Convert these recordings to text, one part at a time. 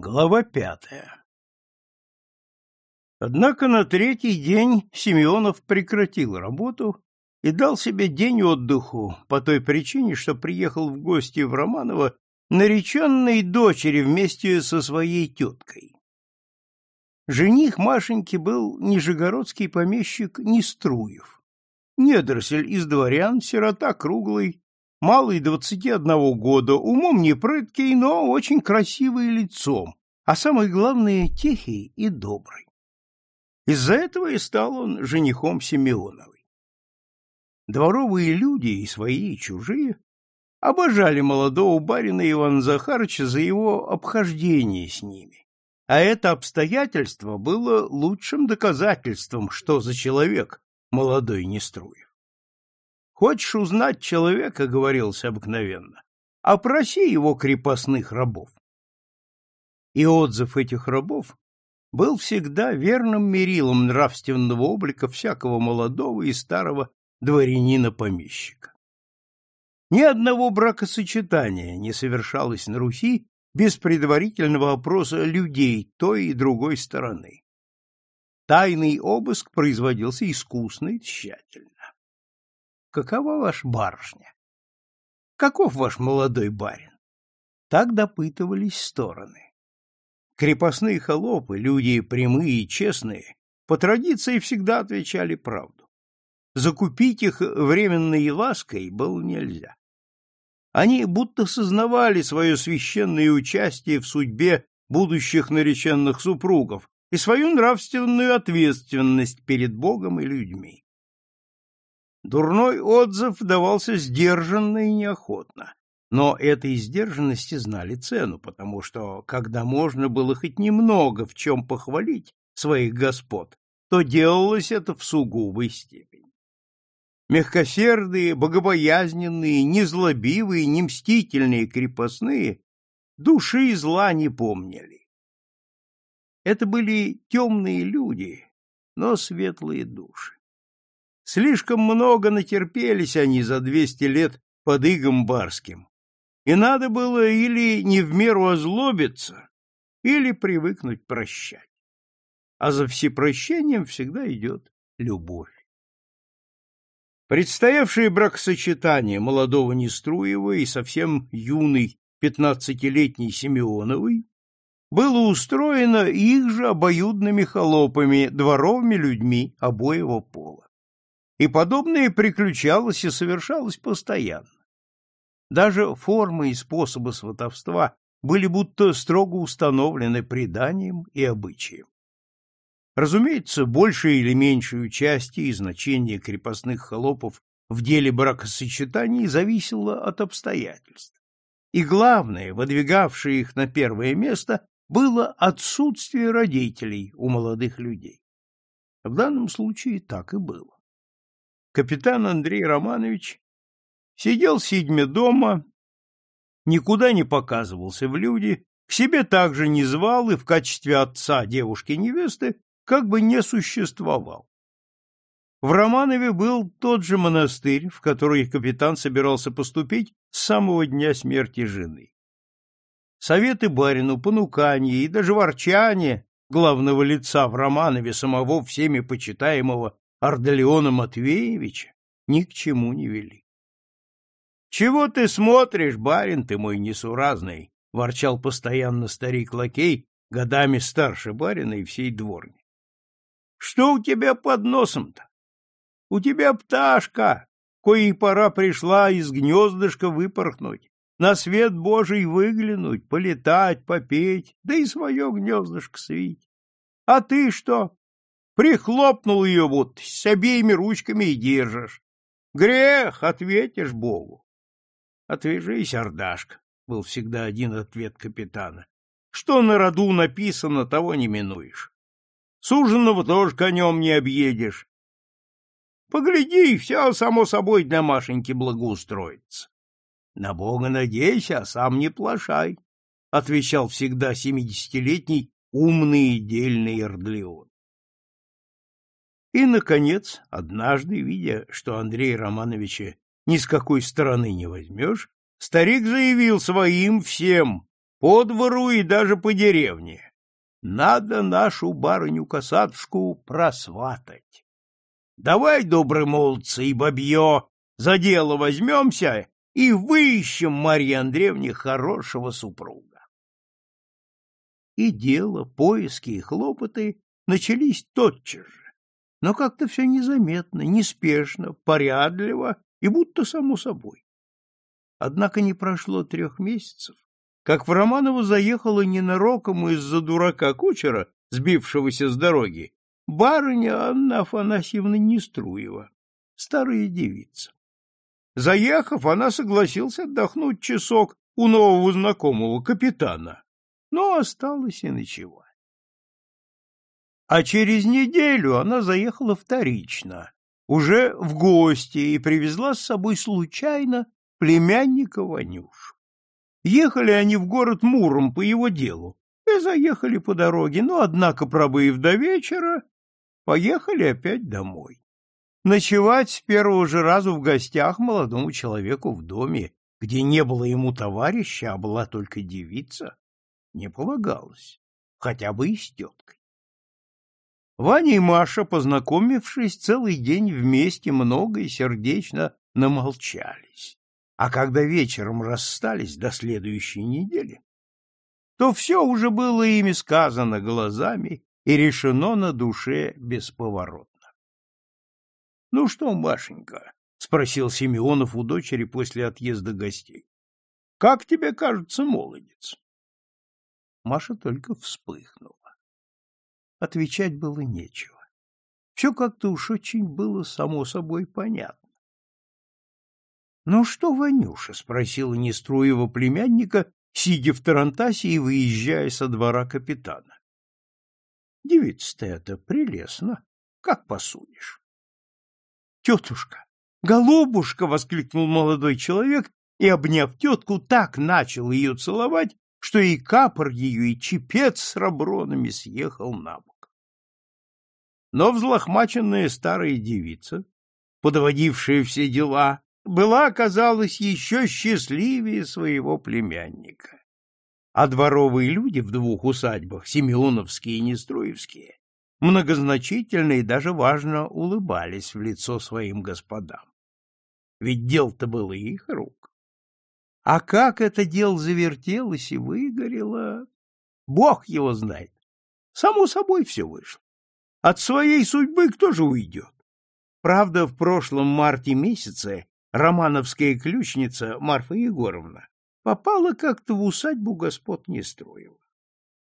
Глава пятая Однако на третий день Семенов прекратил работу и дал себе день отдыху по той причине, что приехал в гости в Романово нареченной дочери вместе со своей теткой. Жених Машеньки был нижегородский помещик Неструев, недоросль из дворян, сирота круглый, малый двадцати одного года, умом не прыткий, но очень красивый лицом, а самое главное — тихий и добрый. Из-за этого и стал он женихом Симеоновой. Дворовые люди, и свои, и чужие, обожали молодого барина Ивана Захарыча за его обхождение с ними. А это обстоятельство было лучшим доказательством, что за человек молодой Неструев. Хочешь узнать человека, — говорилось обыкновенно, — опроси его крепостных рабов. И отзыв этих рабов был всегда верным мерилом нравственного облика всякого молодого и старого дворянина-помещика. Ни одного бракосочетания не совершалось на Руси без предварительного опроса людей той и другой стороны. Тайный обыск производился искусно и тщательно. Какова ваш барышня? Каков ваш молодой барин? Так допытывались стороны. Крепостные холопы, люди прямые и честные, по традиции всегда отвечали правду. Закупить их временной лаской было нельзя. Они будто сознавали свое священное участие в судьбе будущих нареченных супругов и свою нравственную ответственность перед Богом и людьми. Дурной отзыв давался сдержанно и неохотно, но этой сдержанности знали цену, потому что, когда можно было хоть немного в чем похвалить своих господ, то делалось это в сугубой степени. Мягкосердые, богобоязненные, незлобивые, немстительные крепостные души зла не помнили. Это были темные люди, но светлые души. Слишком много натерпелись они за двести лет под игом барским, и надо было или не в меру озлобиться, или привыкнуть прощать. А за всепрощением всегда идет любовь. Предстоявшее бракосочетание молодого Неструева и совсем юной пятнадцатилетней Симеоновой было устроено их же обоюдными холопами, дворовыми людьми обоего пола и подобное приключалось и совершалось постоянно. Даже формы и способы сватовства были будто строго установлены преданием и обычаем. Разумеется, большее или меньшее участие и значение крепостных холопов в деле бракосочетаний зависело от обстоятельств. И главное, выдвигавшее их на первое место, было отсутствие родителей у молодых людей. В данном случае так и было капитан Андрей Романович сидел сидьме дома, никуда не показывался в люди, к себе также не звал и в качестве отца девушки-невесты как бы не существовал. В Романове был тот же монастырь, в который капитан собирался поступить с самого дня смерти жены. Советы барину, понукания и даже ворчание главного лица в Романове, самого всеми почитаемого Ардалиона Матвеевича ни к чему не вели. — Чего ты смотришь, барин ты мой несуразный? — ворчал постоянно старик-лакей, годами старше барина и всей дворни. — Что у тебя под носом-то? У тебя пташка, коей пора пришла из гнездышка выпорхнуть, на свет Божий выглянуть, полетать, попеть, да и свое гнездышко свить. А ты что? Прихлопнул ее вот с обеими ручками и держишь. Грех, ответишь Богу. Отвяжись, Ардашка, был всегда один ответ капитана. Что на роду написано, того не минуешь. Суженого тоже конем не объедешь. Погляди, все само собой для Машеньки благоустроится. На Бога надейся, а сам не плашай, — отвечал всегда семидесятилетний умный и дельный Эрдлион. И, наконец, однажды, видя, что Андрея Романовича ни с какой стороны не возьмешь, старик заявил своим всем, по двору и даже по деревне. Надо нашу барыню-касатушку просватать. Давай, добрые молодцы и бабье, за дело возьмемся и выищем Марье Андреевне хорошего супруга. И дело, поиски и хлопоты начались тотчас же, но как-то все незаметно, неспешно, порядливо и будто само собой. Однако не прошло трех месяцев, как в Романово заехала ненароком из-за дурака кучера, сбившегося с дороги, барыня Анна Афанасьевна Неструева, старая девица. Заехав, она согласилась отдохнуть часок у нового знакомого капитана, но осталась и ночевать. А через неделю она заехала вторично, уже в гости, и привезла с собой случайно племянника Ванюшу. Ехали они в город Муром по его делу и заехали по дороге, но, однако, пробыв до вечера, поехали опять домой. Ночевать с первого же разу в гостях молодому человеку в доме, где не было ему товарища, а была только девица, не полагалось, хотя бы и с теткой. Ваня и Маша, познакомившись, целый день вместе много и сердечно намолчались. А когда вечером расстались до следующей недели, то все уже было ими сказано глазами и решено на душе бесповоротно. — Ну что, Машенька? — спросил Семенов у дочери после отъезда гостей. — Как тебе кажется молодец? Маша только вспыхнула. Отвечать было нечего. Все как-то уж очень было само собой понятно. — Ну что, Ванюша? — спросила Неструева племянника, сидя в Тарантасе и выезжая со двора капитана. — Девица-то это прелестно. Как посудишь? — Тетушка! Голубушка! — воскликнул молодой человек и, обняв тетку, так начал ее целовать, что и капор ее, и чепец с рабронами съехал на бок. Но взлохмаченная старая девица, подводившая все дела, была, оказалась, еще счастливее своего племянника. А дворовые люди в двух усадьбах, Семеновские и Неструевские, многозначительно и даже важно улыбались в лицо своим господам. Ведь дело-то было их рук. А как это дело завертелось и выгорело, бог его знает. Само собой все вышло. От своей судьбы кто же уйдет? Правда, в прошлом марте месяце романовская ключница Марфа Егоровна попала как-то в усадьбу господ Нестроева.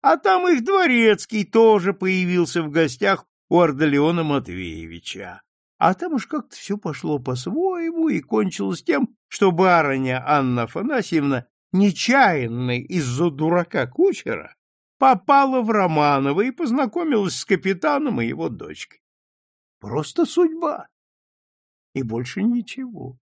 А там их дворецкий тоже появился в гостях у Ардалиона Матвеевича. А там уж как-то все пошло по-своему и кончилось тем, что барыня Анна Афанасьевна, нечаянно из-за дурака кучера, попала в Романово и познакомилась с капитаном и его дочкой. Просто судьба. И больше ничего.